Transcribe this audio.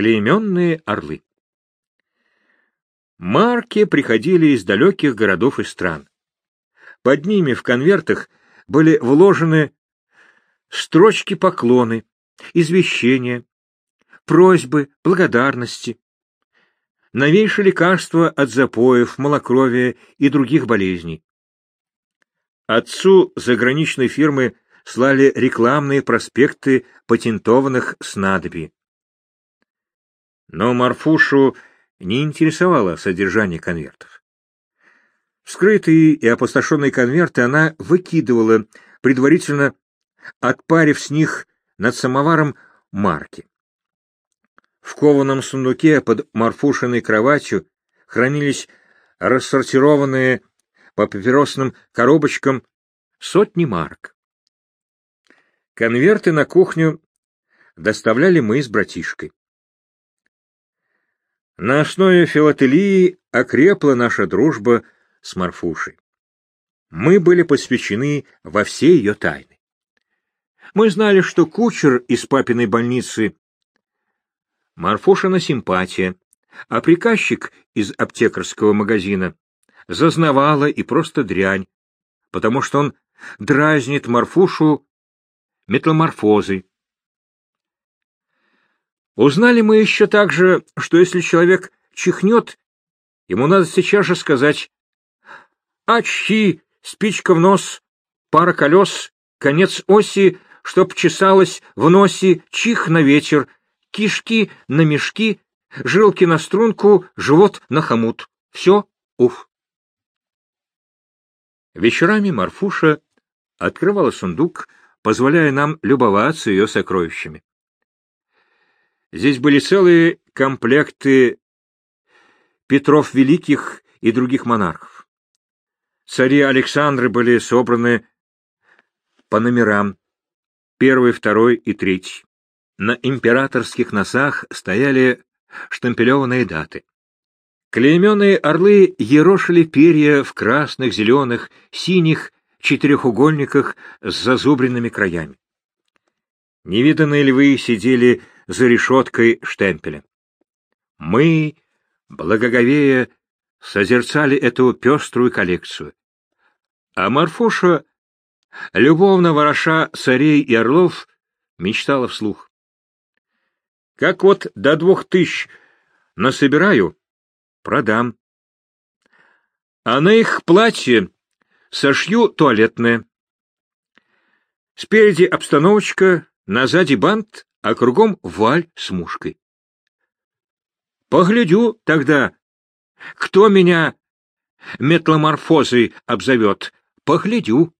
Клейменные орлы. Марки приходили из далеких городов и стран. Под ними в конвертах были вложены строчки поклоны, извещения, просьбы, благодарности, новейшие лекарства от запоев, малокровия и других болезней. Отцу заграничной фирмы слали рекламные проспекты патентованных снадобий. Но Марфушу не интересовало содержание конвертов. Вскрытые и опустошенные конверты она выкидывала, предварительно отпарив с них над самоваром марки. В кованом сундуке под Марфушиной кроватью хранились рассортированные по папиросным коробочкам сотни марок. Конверты на кухню доставляли мы с братишкой. На основе филателии окрепла наша дружба с Марфушей. Мы были посвящены во все ее тайны. Мы знали, что кучер из папиной больницы Марфушина симпатия, а приказчик из аптекарского магазина зазнавала и просто дрянь, потому что он дразнит Марфушу метаморфозой. Узнали мы еще также, что если человек чихнет, ему надо сейчас же сказать «Ачхи, спичка в нос, пара колес, конец оси, чтоб чесалось в носе, чих на ветер, кишки на мешки, жилки на струнку, живот на хомут. Все, уф. Вечерами Марфуша открывала сундук, позволяя нам любоваться ее сокровищами. Здесь были целые комплекты Петров Великих и других монархов. Цари Александры были собраны по номерам, первый, второй и третий. На императорских носах стояли штампелеванные даты. Клейменные орлы ерошили перья в красных, зеленых, синих четырехугольниках с зазубренными краями. Невиданные львы сидели за решеткой штемпеля. Мы, благоговея, созерцали эту пеструю коллекцию. А Марфуша, любовно вороша царей и орлов, мечтала вслух. Как вот до двух тысяч насобираю, продам. А на их платье сошью туалетное. Спереди обстановочка, на сзади бант, а кругом валь с мушкой. Поглядю тогда, кто меня метломорфозой обзовет. Поглядю.